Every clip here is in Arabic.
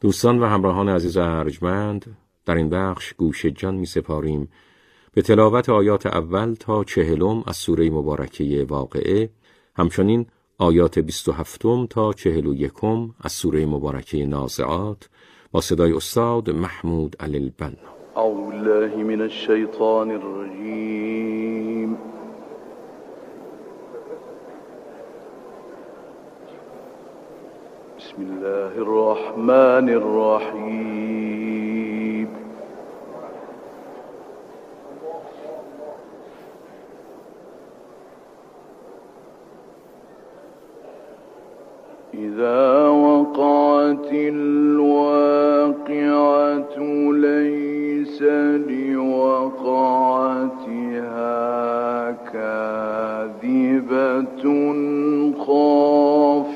دوستان و همراهان عزیز ارجمند در این بخش گوش جان می سپاریم به تلاوت آیات اول تا چهلم از سوره مبارکه واقعه همچنین آیات 27 تا 41 از سوره مبارکه نازعات با صدای استاد محمود علی البنا. اعوذ من الشیطان الرجیم. بسم الله الرحمن الرحيم. إذا وقعت الواقعة ليس لوقعتها كاذبة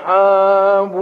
وأصحاب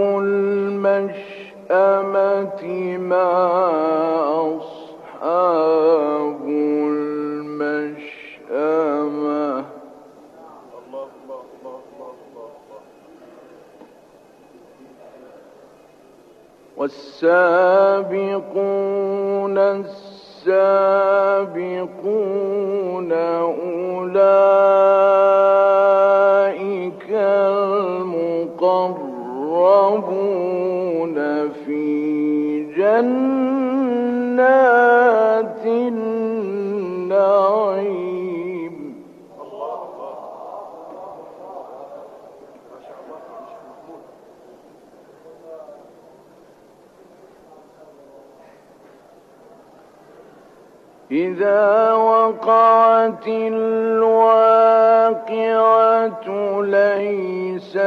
ليس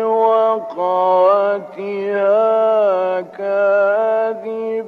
لوقعتها كاذبة.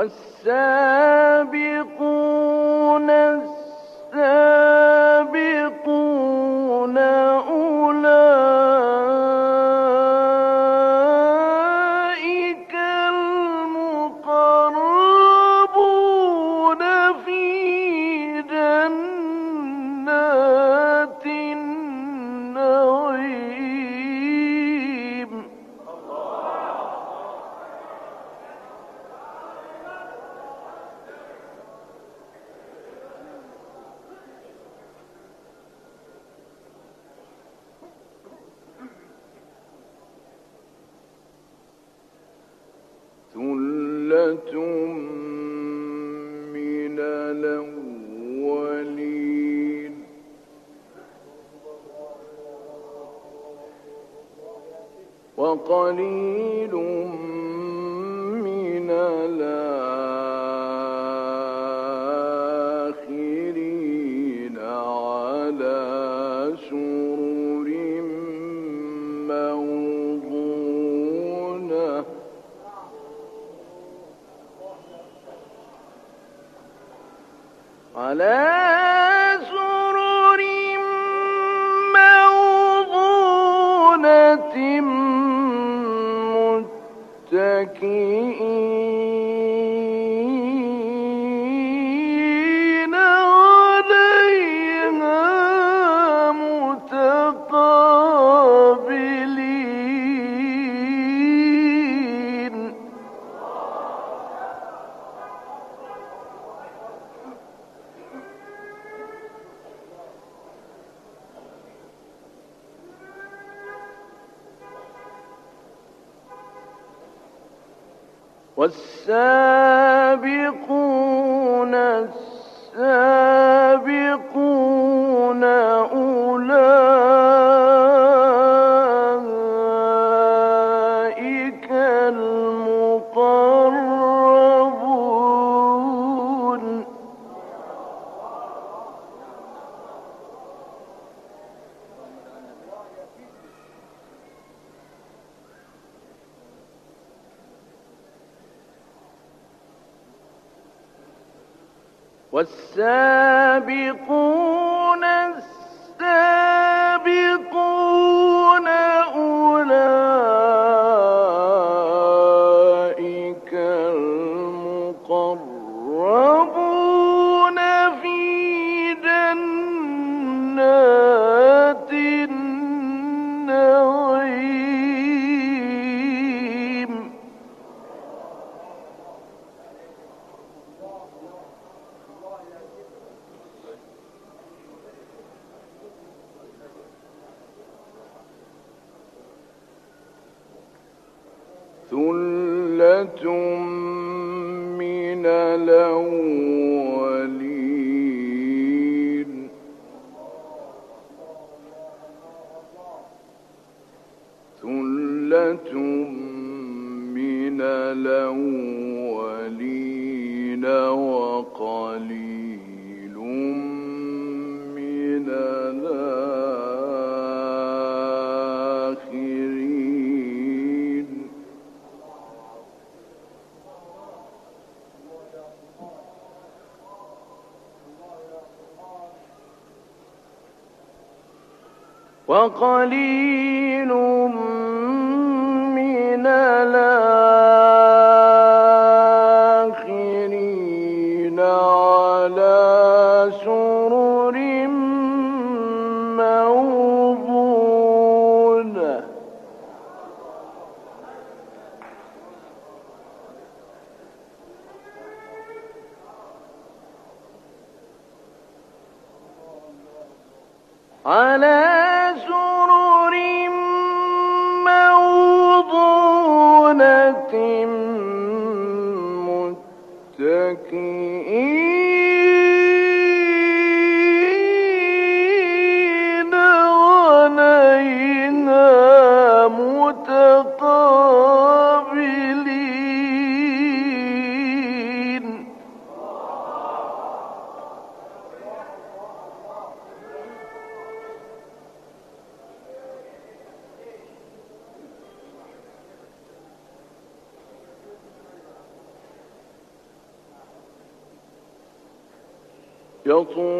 والسابقون போல والسابقون وقليل Oui.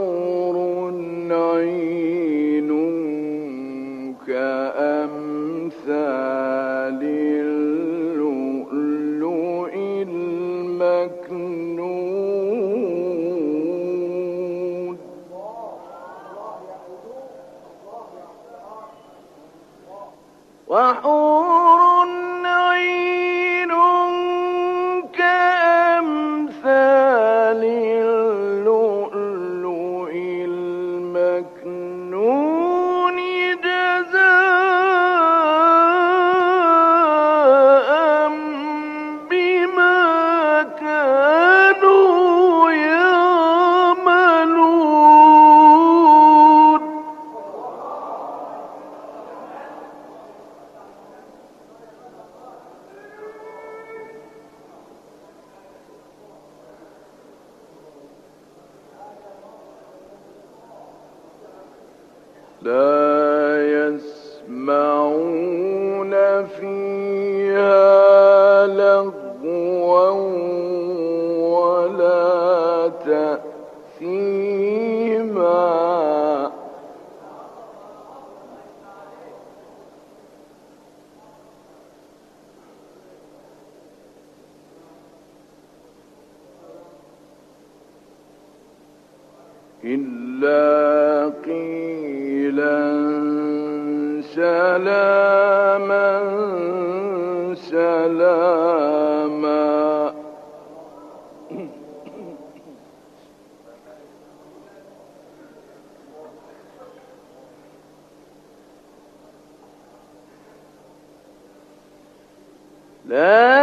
لا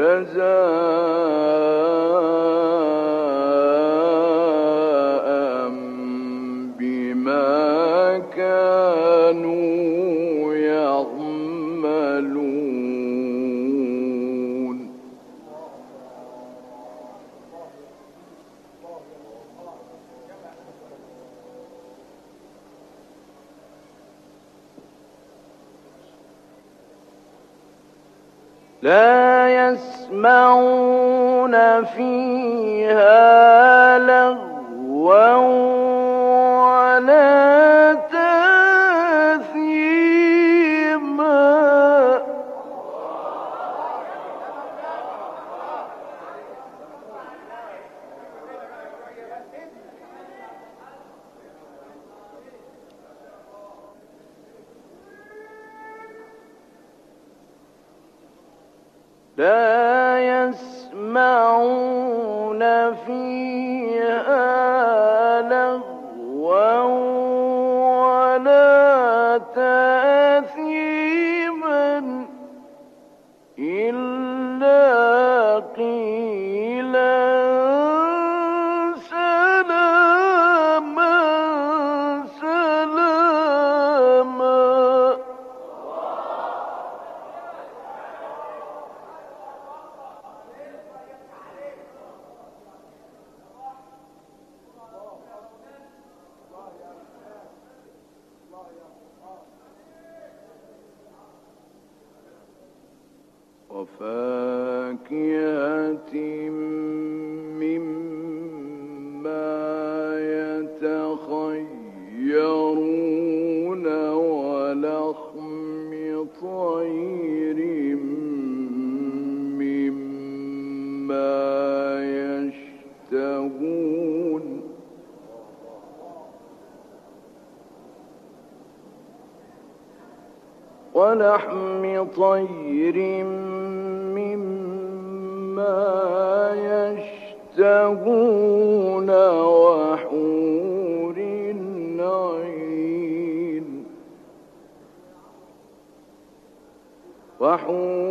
جزاء يشتهون وحور النعيم وحور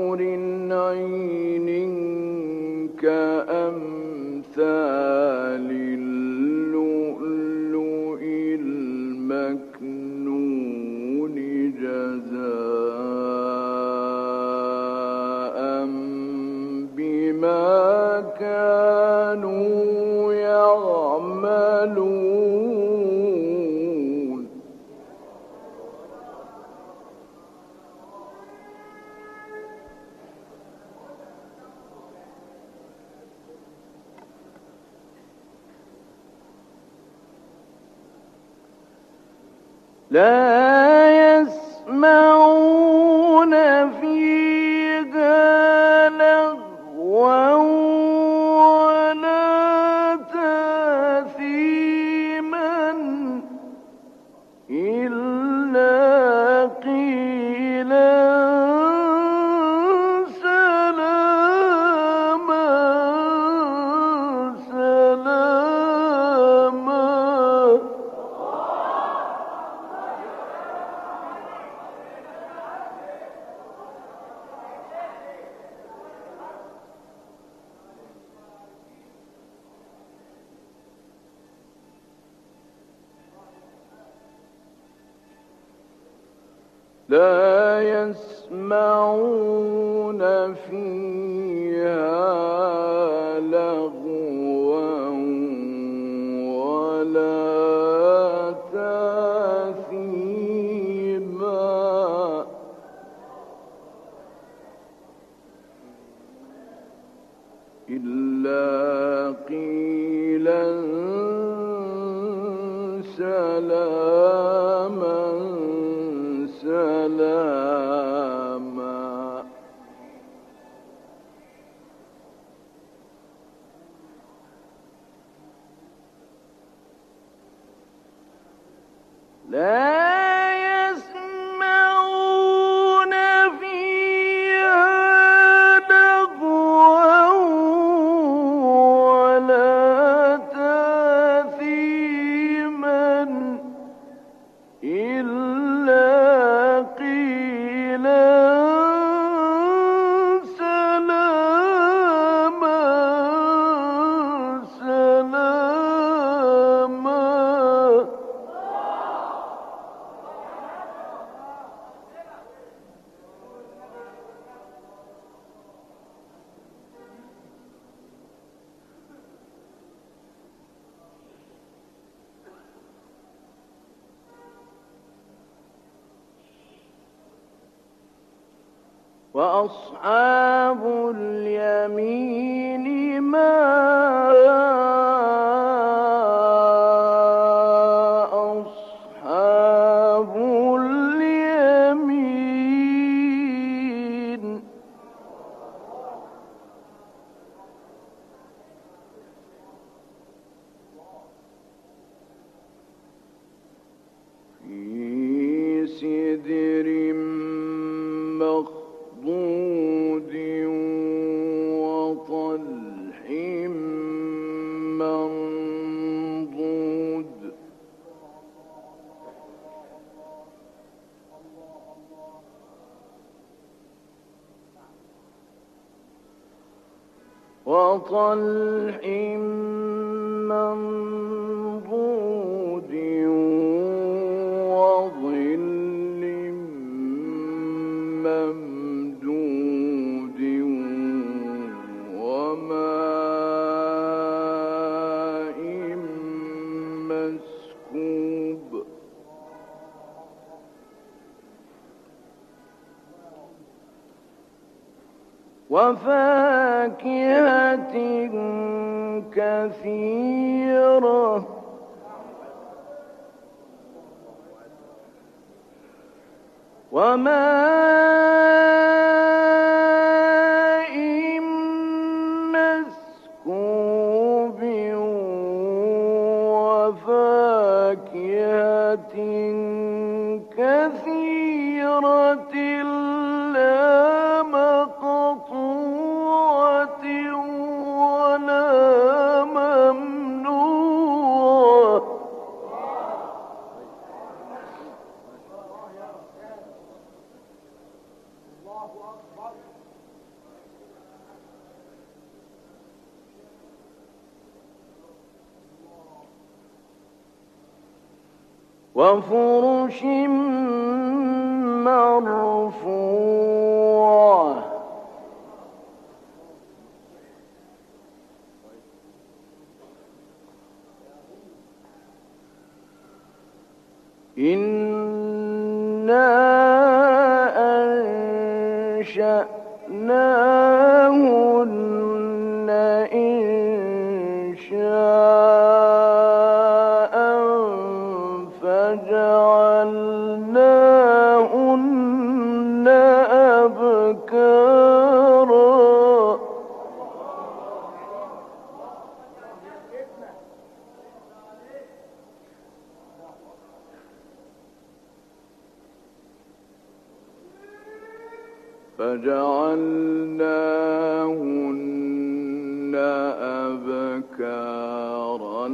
لا يسمعون فيه غير مغضوب كثيرة لا وفرش مرفوعة. إنا فجعلناهن أبكارا.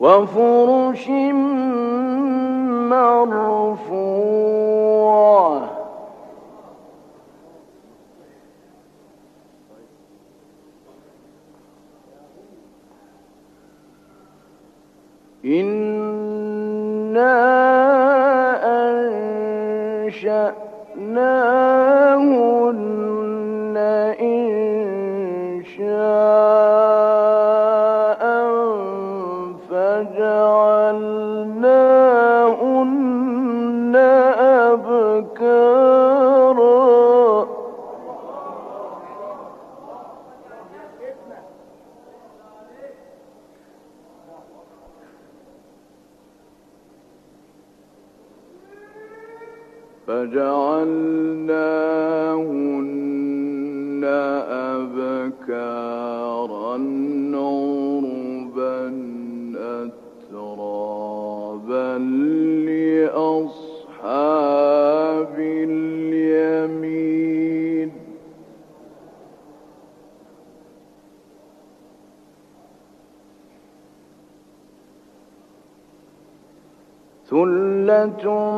وفرش فجعلناهن أبكارا عربا أترابا لأصحاب اليمين. ثلة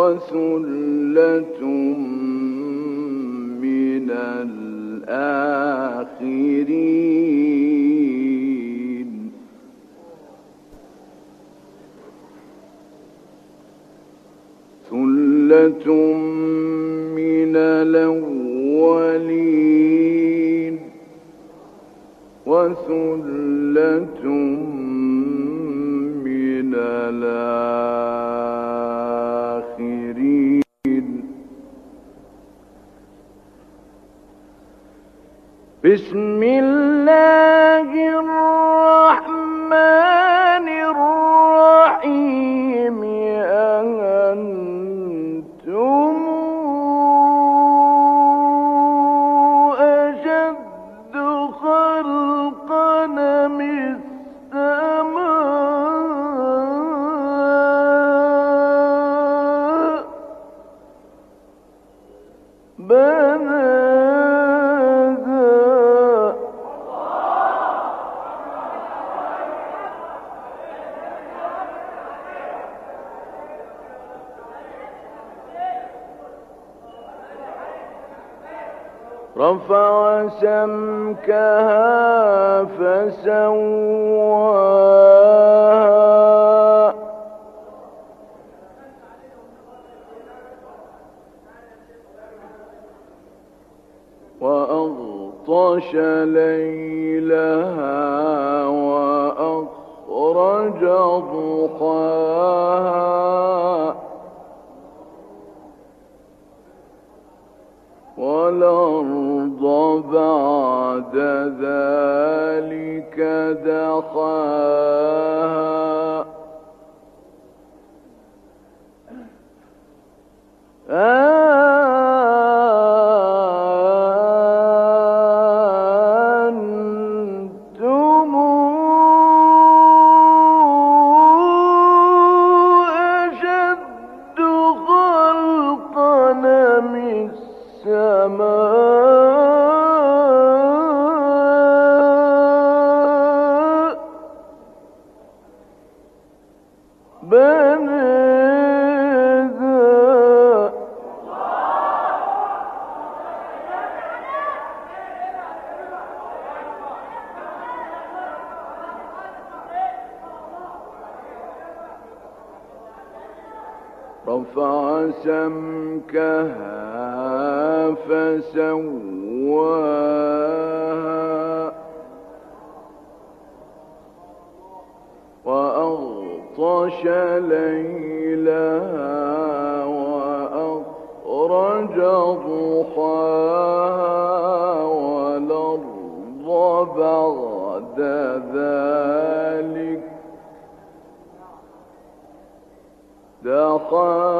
وثلة من الآخرين. ثلة من الأولين. وثلة بسم الله وبعد ذلك دخل ضحاها والأرض بعد ذلك. دحاها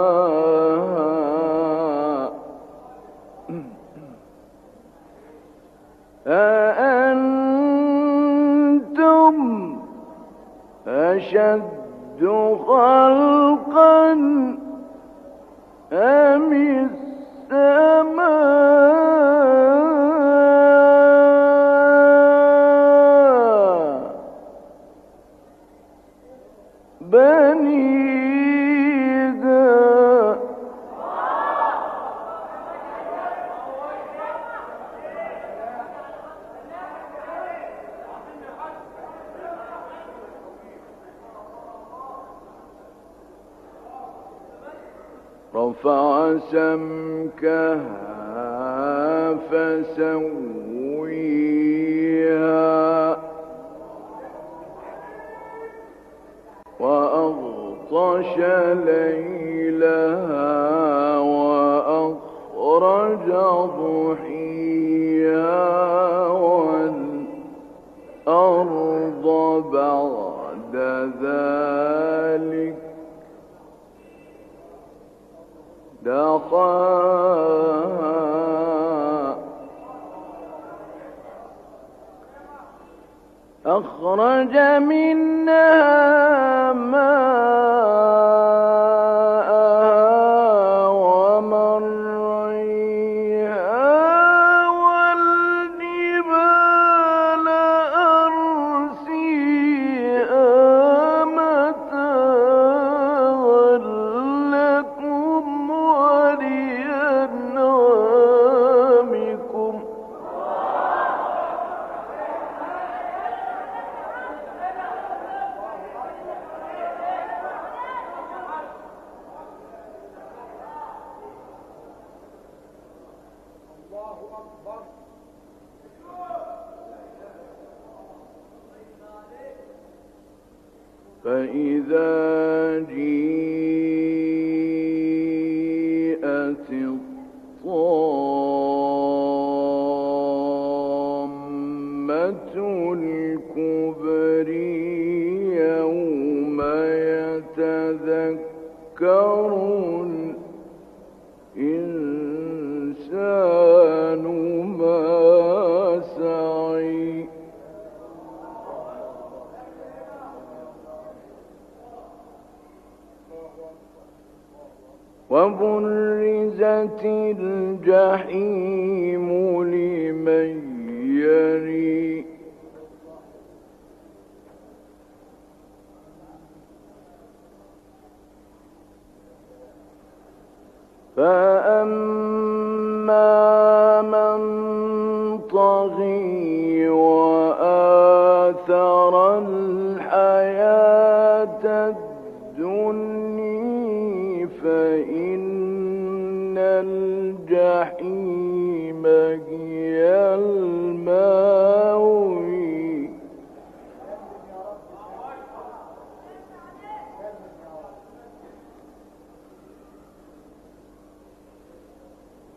أأنتم أشد خلقا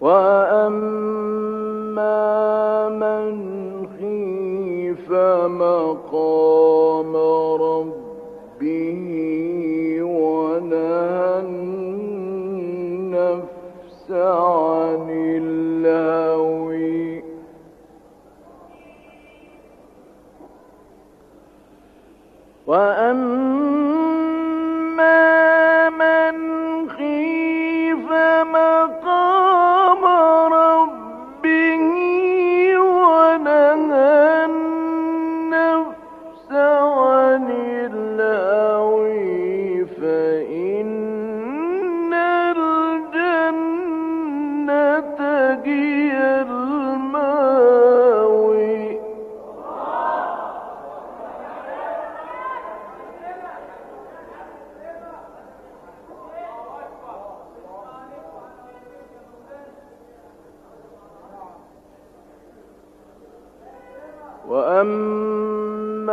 وأما من خيف مقام ربه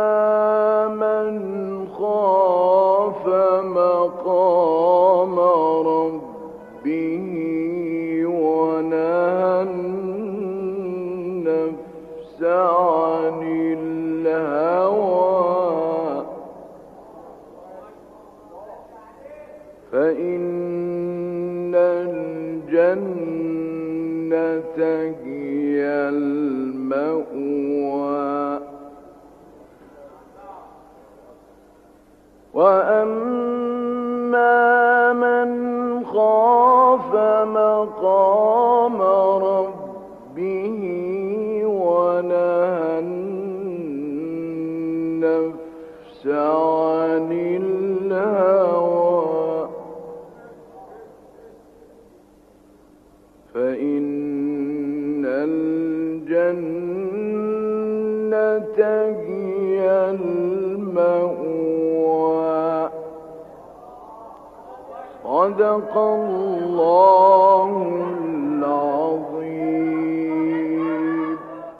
وأما صدق الله